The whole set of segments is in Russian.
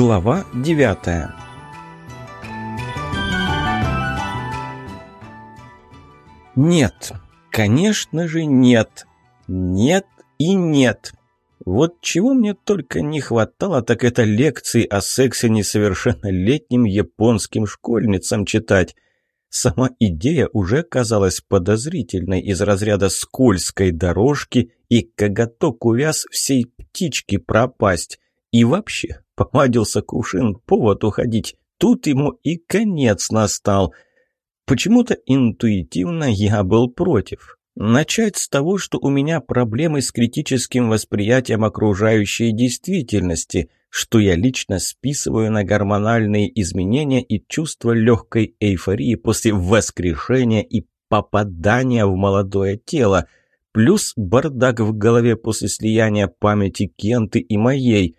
Глава 9 Нет, конечно же нет. Нет и нет. Вот чего мне только не хватало, так это лекции о сексе несовершеннолетним японским школьницам читать. Сама идея уже казалась подозрительной из разряда скользкой дорожки и коготок увяз всей птички пропасть. И вообще, Помадился кувшин, повод уходить. Тут ему и конец настал. Почему-то интуитивно я был против. Начать с того, что у меня проблемы с критическим восприятием окружающей действительности, что я лично списываю на гормональные изменения и чувство легкой эйфории после воскрешения и попадания в молодое тело, плюс бардак в голове после слияния памяти Кенты и моей.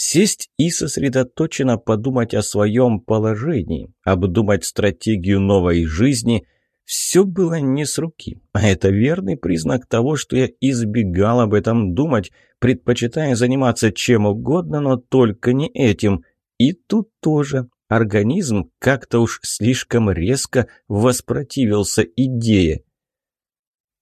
Сесть и сосредоточенно подумать о своем положении, обдумать стратегию новой жизни – все было не с руки, а это верный признак того, что я избегал об этом думать, предпочитая заниматься чем угодно, но только не этим. И тут тоже организм как-то уж слишком резко воспротивился идее.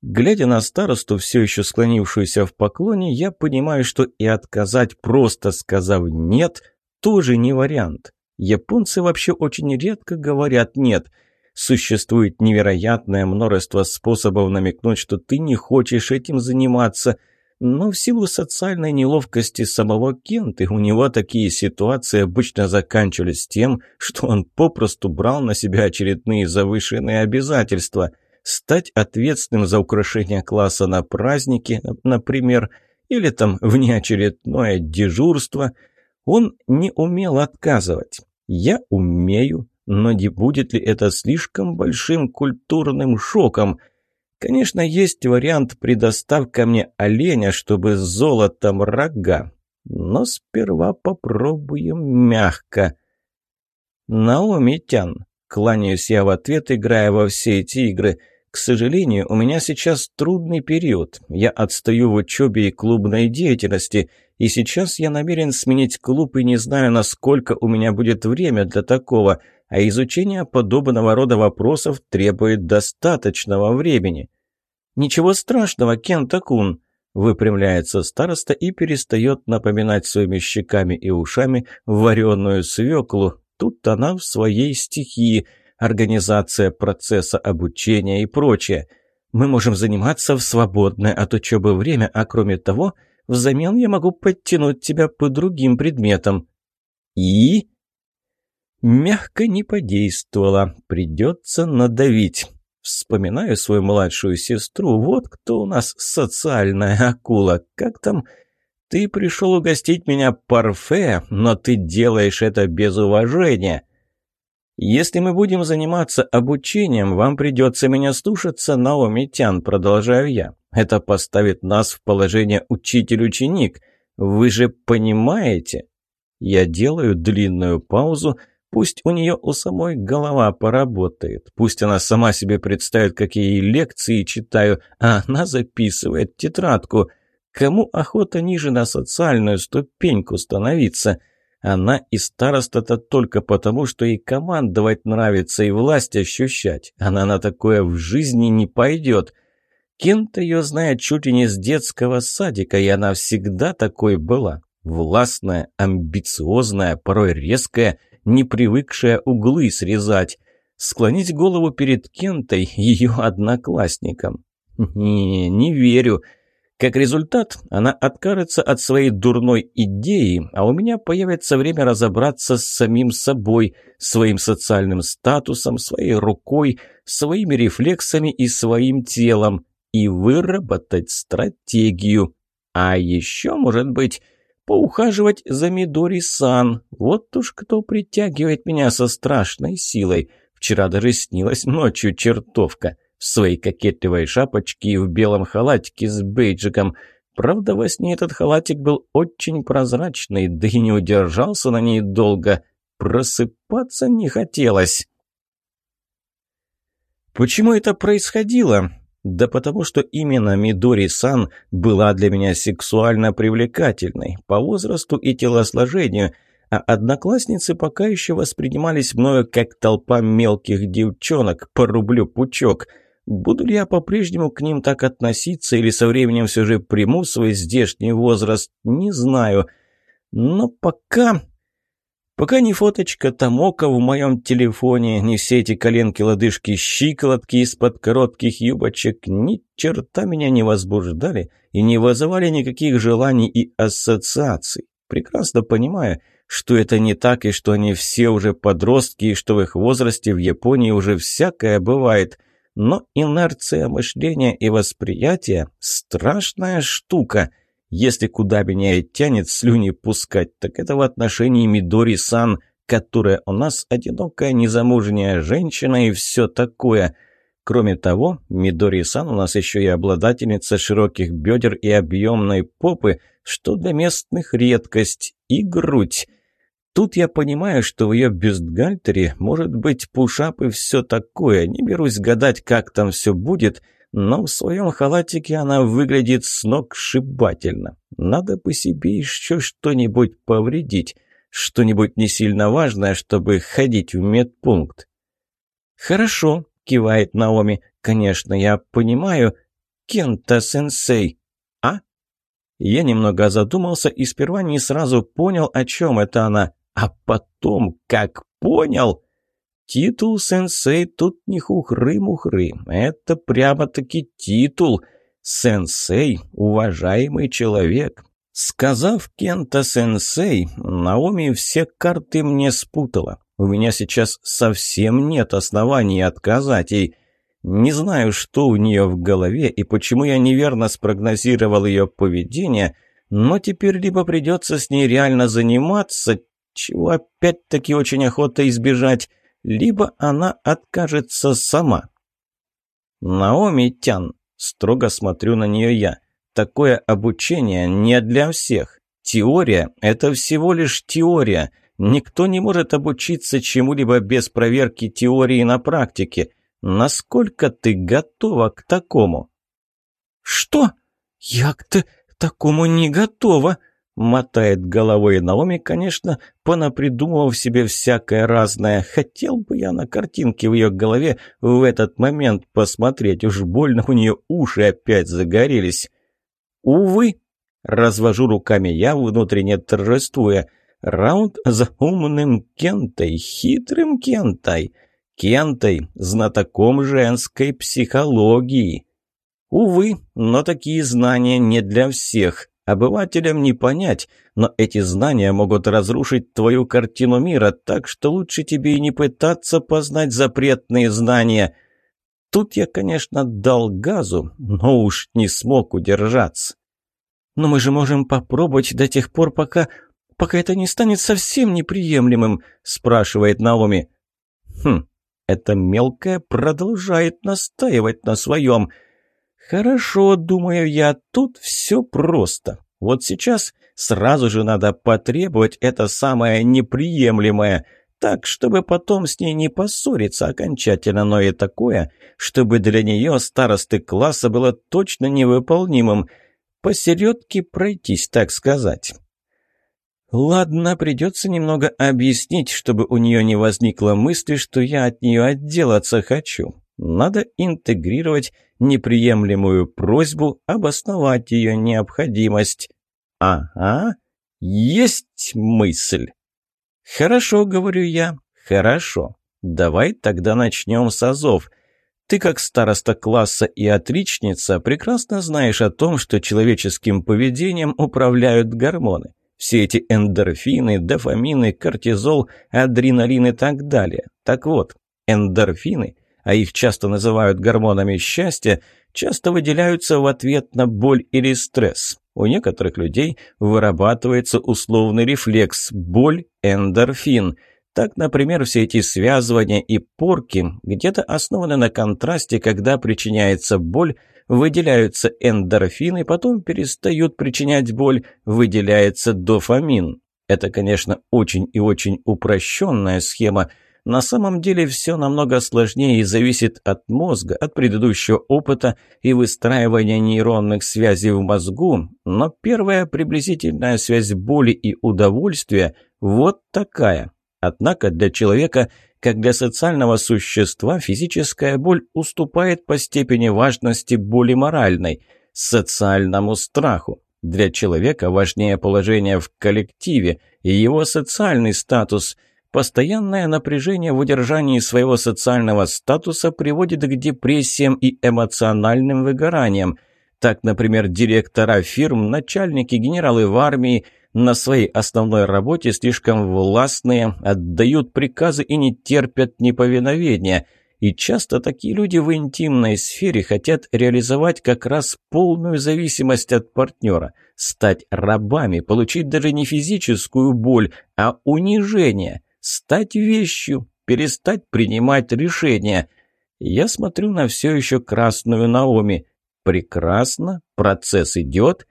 Глядя на старосту, все еще склонившуюся в поклоне, я понимаю, что и отказать, просто сказав «нет», тоже не вариант. Японцы вообще очень редко говорят «нет». Существует невероятное множество способов намекнуть, что ты не хочешь этим заниматься, но в силу социальной неловкости самого Кенты у него такие ситуации обычно заканчивались тем, что он попросту брал на себя очередные завышенные обязательства – стать ответственным за украшение класса на празднике, например, или там внеочередное дежурство, он не умел отказывать. Я умею, но не будет ли это слишком большим культурным шоком? Конечно, есть вариант, предоставка мне оленя, чтобы с золотом рога, но сперва попробуем мягко. Наоми кланяюсь я в ответ, играя во все эти игры – к сожалению, у меня сейчас трудный период. Я отстаю в учебе и клубной деятельности, и сейчас я намерен сменить клуб и не знаю, насколько у меня будет время для такого, а изучение подобного рода вопросов требует достаточного времени. «Ничего страшного, Кента-кун», Выпрямляется староста и перестает напоминать своими щеками и ушами вареную свеклу. Тут она в своей стихии – организация процесса обучения и прочее. Мы можем заниматься в свободное от учебы время, а кроме того, взамен я могу подтянуть тебя по другим предметам. И? Мягко не подействовало. Придется надавить. Вспоминаю свою младшую сестру. Вот кто у нас социальная акула. Как там... Ты пришел угостить меня парфе, но ты делаешь это без уважения. «Если мы будем заниматься обучением, вам придется меня слушаться, Наоми Тян», — продолжаю я. «Это поставит нас в положение учитель-ученик. Вы же понимаете?» Я делаю длинную паузу, Пусть у нее у самой голова поработает. Пусть она сама себе представит, какие лекции читаю, а она записывает тетрадку. Кому охота ниже на социальную ступеньку становиться? Она и староста-то только потому, что ей командовать нравится и власть ощущать. Она на такое в жизни не пойдет. Кент ее знает чуть ли не с детского садика, и она всегда такой была. Властная, амбициозная, порой резкая, не привыкшая углы срезать. Склонить голову перед Кентой ее одноклассником. «Не, не верю». Как результат, она откажется от своей дурной идеи, а у меня появится время разобраться с самим собой, своим социальным статусом, своей рукой, своими рефлексами и своим телом и выработать стратегию. А еще, может быть, поухаживать за Мидори-сан. Вот уж кто притягивает меня со страшной силой. Вчера даже снилась ночью чертовка в своей кокетливой шапочке и в белом халатике с бейджиком. Правда, во сне этот халатик был очень прозрачный, да и не удержался на ней долго. Просыпаться не хотелось. Почему это происходило? Да потому что именно Мидори-сан была для меня сексуально привлекательной по возрасту и телосложению, а одноклассницы пока еще воспринимались мною как толпа мелких девчонок по рублю пучок – Буду ли я по-прежнему к ним так относиться или со временем все же приму свой здешний возраст, не знаю. Но пока... Пока ни фоточка Томока в моем телефоне, ни все эти коленки-лодыжки-щиколотки из-под коротких юбочек ни черта меня не возбуждали и не вызывали никаких желаний и ассоциаций. Прекрасно понимаю, что это не так и что они все уже подростки и что в их возрасте в Японии уже всякое бывает но инерция мышления и восприятия – страшная штука. Если куда меня и тянет слюни пускать, так это в отношении Мидори-сан, которая у нас одинокая незамужняя женщина и все такое. Кроме того, Мидори-сан у нас еще и обладательница широких бедер и объемной попы, что для местных редкость, и грудь. Тут я понимаю, что в ее бюстгальтере может быть пушап и все такое. Не берусь гадать, как там все будет, но в своем халатике она выглядит сногсшибательно. Надо по себе еще что-нибудь повредить, что-нибудь не сильно важное, чтобы ходить в медпункт. «Хорошо», — кивает Наоми, — «конечно, я понимаю. Кента-сенсей, а?» Я немного задумался и сперва не сразу понял, о чем это она. А потом, как понял, титул сенсей тут не хухры-мухры. Это прямо-таки титул. Сенсей – уважаемый человек. Сказав Кента сенсей, Наоми все карты мне спутала. У меня сейчас совсем нет оснований отказать ей. Не знаю, что у нее в голове и почему я неверно спрогнозировал ее поведение, но теперь либо придется с ней реально заниматься, чего опять-таки очень охота избежать, либо она откажется сама. «Наоми Тян», — строго смотрю на нее я, — «такое обучение не для всех. Теория — это всего лишь теория. Никто не может обучиться чему-либо без проверки теории на практике. Насколько ты готова к такому?» «Что? Я к такому не готова!» Мотает головой Наоми, конечно, понапридумывав себе всякое разное. Хотел бы я на картинке в ее голове в этот момент посмотреть. Уж больно у нее уши опять загорелись. Увы, развожу руками я, внутренне торжествуя. Раунд за умным Кентой, хитрым Кентой. Кентой, знатоком женской психологии. Увы, но такие знания не для всех. Обывателям не понять, но эти знания могут разрушить твою картину мира, так что лучше тебе и не пытаться познать запретные знания. Тут я, конечно, дал газу, но уж не смог удержаться. Но мы же можем попробовать до тех пор, пока... пока это не станет совсем неприемлемым, спрашивает Наоми. Хм, эта мелкая продолжает настаивать на своем... Хорошо, думаю я, тут все просто. Вот сейчас сразу же надо потребовать это самое неприемлемое, так, чтобы потом с ней не поссориться окончательно, но и такое, чтобы для нее старосты класса было точно невыполнимым. Посередке пройтись, так сказать. Ладно, придется немного объяснить, чтобы у нее не возникло мысли, что я от нее отделаться хочу. Надо интегрировать неприемлемую просьбу обосновать ее необходимость. «Ага, есть мысль!» «Хорошо», — говорю я, — «хорошо. Давай тогда начнем с азов». Ты, как староста класса и отличница, прекрасно знаешь о том, что человеческим поведением управляют гормоны. Все эти эндорфины, дофамины, кортизол, адреналин и так далее. Так вот, эндорфины а их часто называют гормонами счастья, часто выделяются в ответ на боль или стресс. У некоторых людей вырабатывается условный рефлекс – боль, эндорфин. Так, например, все эти связывания и порки где-то основаны на контрасте, когда причиняется боль, выделяются эндорфины, потом перестают причинять боль, выделяется дофамин. Это, конечно, очень и очень упрощенная схема – на самом деле все намного сложнее и зависит от мозга, от предыдущего опыта и выстраивания нейронных связей в мозгу, но первая приблизительная связь боли и удовольствия вот такая. Однако для человека, как для социального существа, физическая боль уступает по степени важности боли моральной, социальному страху. Для человека важнее положение в коллективе и его социальный статус – Постоянное напряжение в удержании своего социального статуса приводит к депрессиям и эмоциональным выгораниям. Так, например, директора фирм, начальники, генералы в армии на своей основной работе слишком властные, отдают приказы и не терпят неповиновения. И часто такие люди в интимной сфере хотят реализовать как раз полную зависимость от партнера, стать рабами, получить даже не физическую боль, а унижение – стать вещью, перестать принимать решения. Я смотрю на все еще красную Наоми. Прекрасно, процесс идет.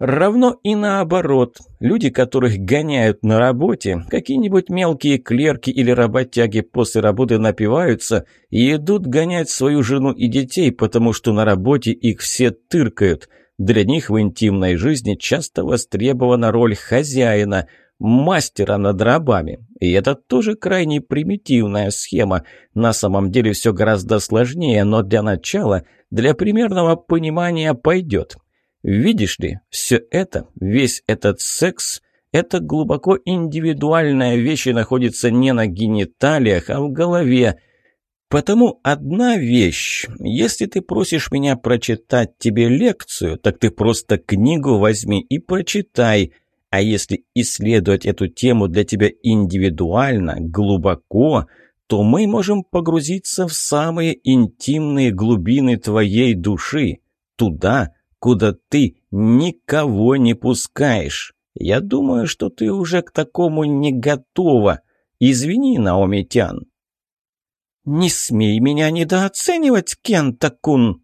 Равно и наоборот. Люди, которых гоняют на работе, какие-нибудь мелкие клерки или работяги после работы напиваются и идут гонять свою жену и детей, потому что на работе их все тыркают. Для них в интимной жизни часто востребована роль хозяина – мастера над рабами. И это тоже крайне примитивная схема. На самом деле все гораздо сложнее, но для начала, для примерного понимания пойдет. Видишь ли, все это, весь этот секс – это глубоко индивидуальная вещь и находится не на гениталиях, а в голове. Потому одна вещь, если ты просишь меня прочитать тебе лекцию, так ты просто книгу возьми и прочитай – а если исследовать эту тему для тебя индивидуально, глубоко, то мы можем погрузиться в самые интимные глубины твоей души, туда, куда ты никого не пускаешь. Я думаю, что ты уже к такому не готова. Извини, Наомитян. «Не смей меня недооценивать, Кента-кун!»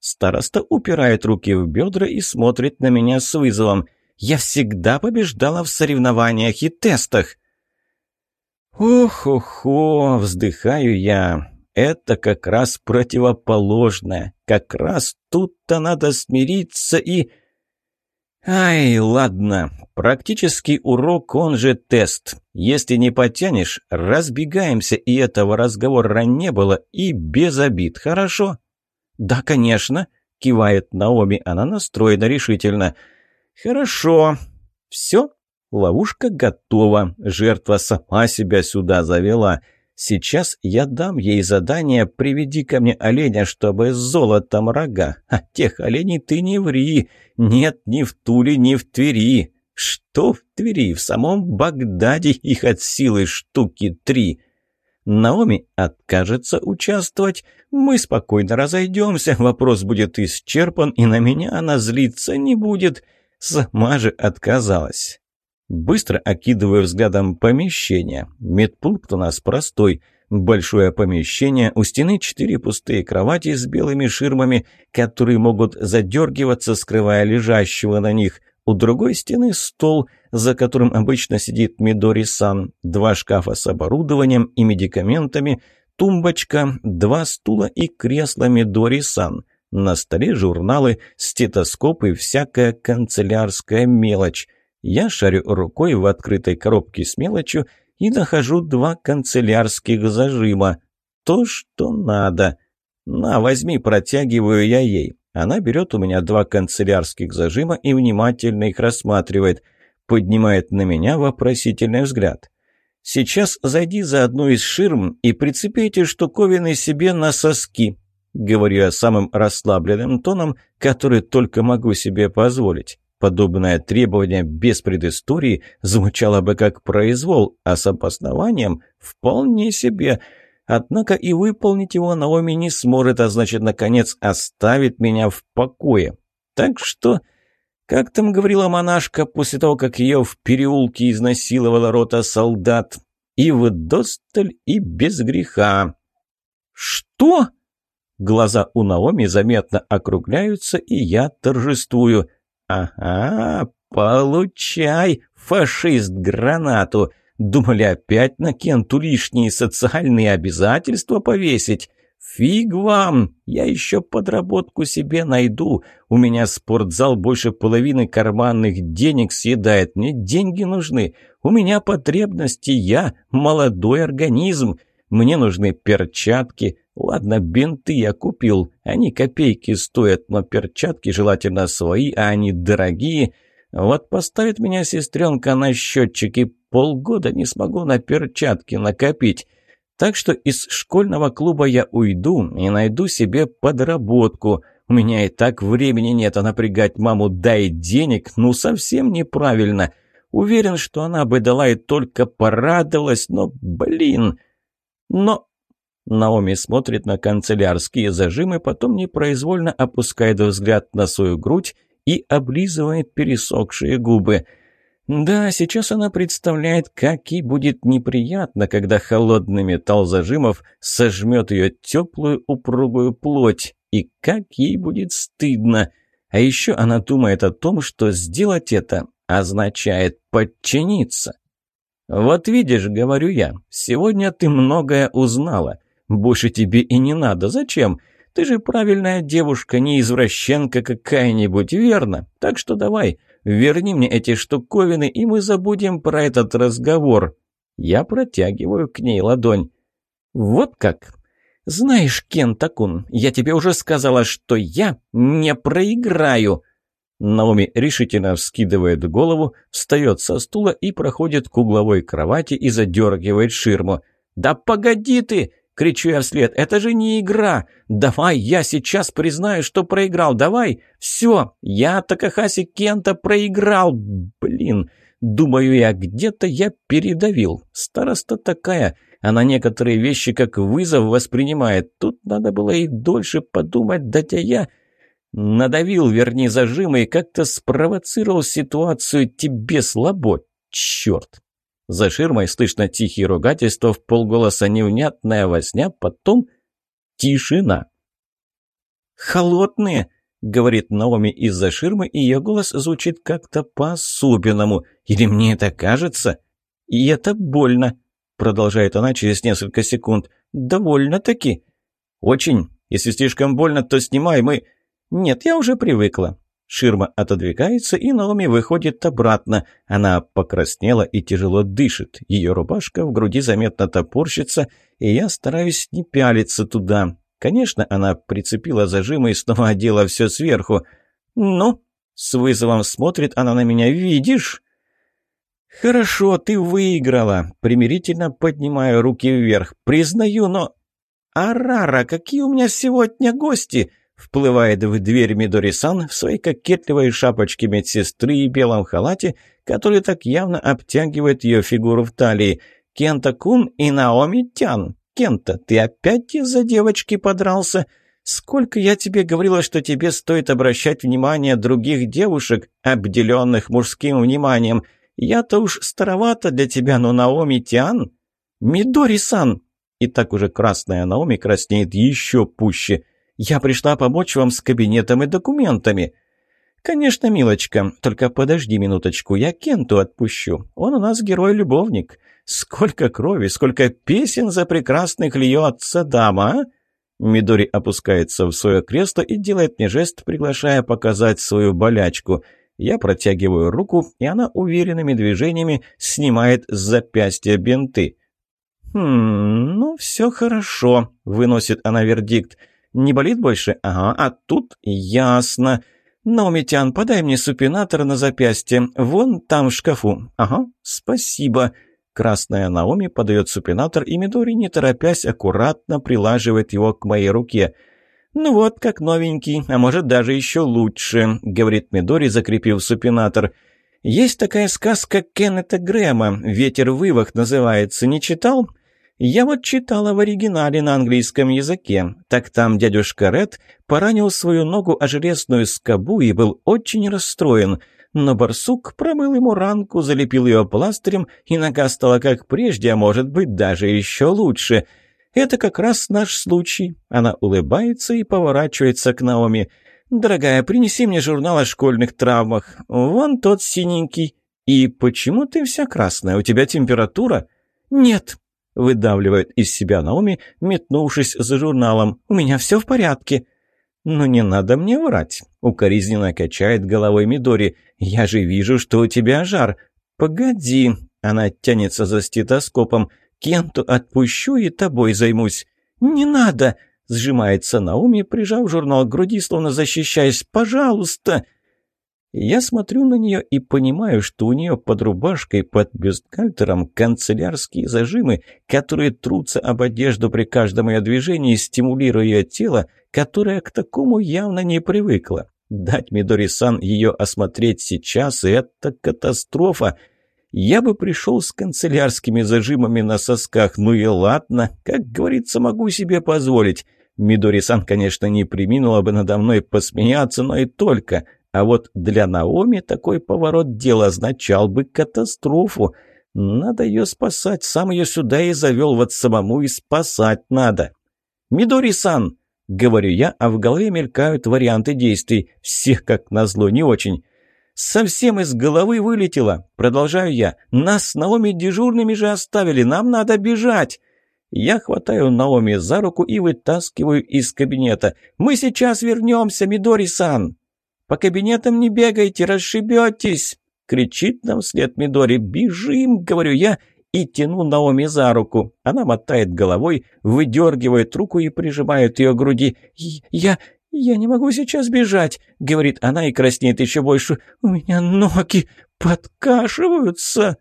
Староста упирает руки в бедра и смотрит на меня с вызовом – я всегда побеждала в соревнованиях и тестах. Ох-охо, вздыхаю я. Это как раз противоположное. Как раз тут-то надо смириться и... Ай, ладно. Практический урок, он же тест. Если не потянешь, разбегаемся, и этого разговора не было, и без обид, хорошо? Да, конечно, кивает Наоми, она настроена решительно. — «Хорошо. Все, ловушка готова. Жертва сама себя сюда завела. Сейчас я дам ей задание «Приведи ко мне оленя, чтобы с золотом рога». А тех оленей ты не ври. Нет ни в Туле, ни в Твери. Что в Твери? В самом Багдаде их от силы штуки три». Наоми откажется участвовать, мы спокойно разойдемся, вопрос будет исчерпан, и на меня она злиться не будет. Сама же отказалась. Быстро окидывая взглядом помещение. Медпункт у нас простой. Большое помещение, у стены четыре пустые кровати с белыми ширмами, которые могут задергиваться, скрывая лежащего на них. У другой стены стол, за которым обычно сидит Мидори-сан, два шкафа с оборудованием и медикаментами, тумбочка, два стула и кресла Мидори-сан – на столе журналы, стетоскопы, всякая канцелярская мелочь. Я шарю рукой в открытой коробке с мелочью и нахожу два канцелярских зажима. То, что надо. На, возьми, протягиваю я ей. Она берет у меня два канцелярских зажима и внимательно их рассматривает. Поднимает на меня вопросительный взгляд. «Сейчас зайди за одну из ширм и прицепи эти штуковины себе на соски», Говорю я самым расслабленным тоном, который только могу себе позволить. Подобное требование без предыстории звучало бы как произвол, а с обоснованием вполне себе. Однако и выполнить его Наоми не сможет, а значит, наконец, оставит меня в покое. Так что, как там говорила монашка после того, как ее в переулке изнасиловала рота солдат, и вдосталь, и без греха. «Что?» Глаза у Наоми заметно округляются, и я торжествую. «Ага, получай, фашист, гранату!» Думали опять на Кенту лишние социальные обязательства повесить. «Фиг вам! Я еще подработку себе найду. У меня спортзал больше половины карманных денег съедает. Мне деньги нужны. У меня потребности я, молодой организм. Мне нужны перчатки, Ладно, бинты я купил, они копейки стоят, но перчатки желательно свои, а они дорогие. Вот поставит меня сестренка на счетчик, и полгода не смогу на перчатки накопить. Так что из школьного клуба я уйду и найду себе подработку. У меня и так времени нет, а напрягать маму дай денег, ну совсем неправильно. Уверен, что она бы дала и только порадовалась, но, блин... Но Наоми смотрит на канцелярские зажимы, потом непроизвольно опускает взгляд на свою грудь и облизывает пересохшие губы. Да, сейчас она представляет, как ей будет неприятно, когда холодный металл зажимов сожмет ее теплую упругую плоть, и как ей будет стыдно. А еще она думает о том, что сделать это означает подчиниться. «Вот видишь, — говорю я, — сегодня ты многое узнала». Больше тебе и не надо. Зачем? Ты же правильная девушка, не извращенка какая-нибудь, верно? Так что давай, верни мне эти штуковины, и мы забудем про этот разговор. Я протягиваю к ней ладонь. Вот как? Знаешь, Кентакун, я тебе уже сказала, что я не проиграю. Наоми решительно вскидывает голову, встает со стула и проходит к угловой кровати и задергивает ширму. «Да погоди ты! Кричу я вслед. «Это же не игра! Давай, я сейчас признаю, что проиграл! Давай! Все! Я Такахаси Кента проиграл! Блин!» Думаю я, где-то я передавил. Староста такая, она некоторые вещи как вызов воспринимает. Тут надо было и дольше подумать, Да датя я надавил, верни зажимы и как-то спровоцировал ситуацию тебе слабо. Черт! За ширмой слышно тихие ругательства, в полголоса невнятная возня, потом тишина. «Холодные!» — говорит Наоми из-за ширмы, и ее голос звучит как-то по-особенному. «Или мне это кажется?» «И это больно!» — продолжает она через несколько секунд. «Довольно-таки!» «Очень! Если слишком больно, то снимай мы...» «Нет, я уже привыкла. Ширма отодвигается, и Наоми выходит обратно. Она покраснела и тяжело дышит. Ее рубашка в груди заметно топорщится, и я стараюсь не пялиться туда. Конечно, она прицепила зажимы и снова одела все сверху. «Ну?» — с вызовом смотрит она на меня. «Видишь?» «Хорошо, ты выиграла!» Примирительно поднимаю руки вверх. «Признаю, но...» «Арара, какие у меня сегодня гости!» Вплывает в дверь Мидори-сан в своей кокетливой шапочке медсестры и белом халате, который так явно обтягивает ее фигуру в талии. «Кента-кун и Наоми-тян! Кента, ты опять из-за девочки подрался?» Сколько я тебе говорила, что тебе стоит обращать внимание других девушек, обделенных мужским вниманием. Я-то уж старовато для тебя, но Наоми Тян, Мидори-сан!» И так уже красная Наоми краснеет еще пуще. Я пришла помочь вам с кабинетом и документами». «Конечно, милочка, только подожди минуточку, я Кенту отпущу. Он у нас герой-любовник. Сколько крови, сколько песен за прекрасных льется дама, а?» Мидори опускается в свое кресло и делает мне жест, приглашая показать свою болячку. Я протягиваю руку, и она уверенными движениями снимает с запястья бинты. «Хм, ну все хорошо», — выносит она вердикт. Не болит больше? Ага, а тут? Ясно. Наумитян, подай мне супинатор на запястье. Вон там в шкафу. Ага, спасибо». Красная Наоми подает супинатор, и Мидори, не торопясь, аккуратно прилаживает его к моей руке. «Ну вот, как новенький, а может даже еще лучше», — говорит Мидори, закрепив супинатор. «Есть такая сказка Кеннета Грэма, «Ветер вывах» называется, не читал? Я вот читала в оригинале на английском языке. Так там дядюшка Ред поранил свою ногу о железную скобу и был очень расстроен. Но барсук промыл ему ранку, залепил ее пластырем, и нога стала как прежде, а может быть даже еще лучше. Это как раз наш случай. Она улыбается и поворачивается к Наоми. «Дорогая, принеси мне журнал о школьных травмах. Вон тот синенький. И почему ты вся красная? У тебя температура?» «Нет», выдавливает из себя Наоми, метнувшись за журналом. «У меня все в порядке». «Ну не надо мне врать», — укоризненно качает головой Мидори. «Я же вижу, что у тебя жар». «Погоди», — она тянется за стетоскопом. «Кенту отпущу и тобой займусь». «Не надо», — сжимается Наоми, прижав журнал к груди, словно защищаясь. «Пожалуйста». Я смотрю на нее и понимаю, что у нее под рубашкой, под бюстгальтером канцелярские зажимы, которые трутся об одежду при каждом ее движении, стимулируя ее тело, которое к такому явно не привыкло. Дать Мидори-сан ее осмотреть сейчас – это катастрофа. Я бы пришел с канцелярскими зажимами на сосках, ну и ладно, как говорится, могу себе позволить. Мидори-сан, конечно, не приминула бы надо мной посмеяться, но и только. А вот для Наоми такой поворот дела означал бы катастрофу. Надо ее спасать, сам ее сюда и завел, вот самому и спасать надо. «Мидори-сан!» — говорю я, а в голове мелькают варианты действий. Всех, как назло, не очень. «Совсем из головы вылетело!» — продолжаю я. «Нас с Наоми дежурными же оставили, нам надо бежать!» Я хватаю Наоми за руку и вытаскиваю из кабинета. «Мы сейчас вернемся, Мидори-сан!» По кабинетам не бегайте, расшибетесь!» Кричит нам вслед Мидори. «Бежим!» — говорю я и тяну Наоми за руку. Она мотает головой, выдергивает руку и прижимает ее к груди. «Я... я не могу сейчас бежать!» — говорит она и краснеет еще больше. «У меня ноги подкашиваются!»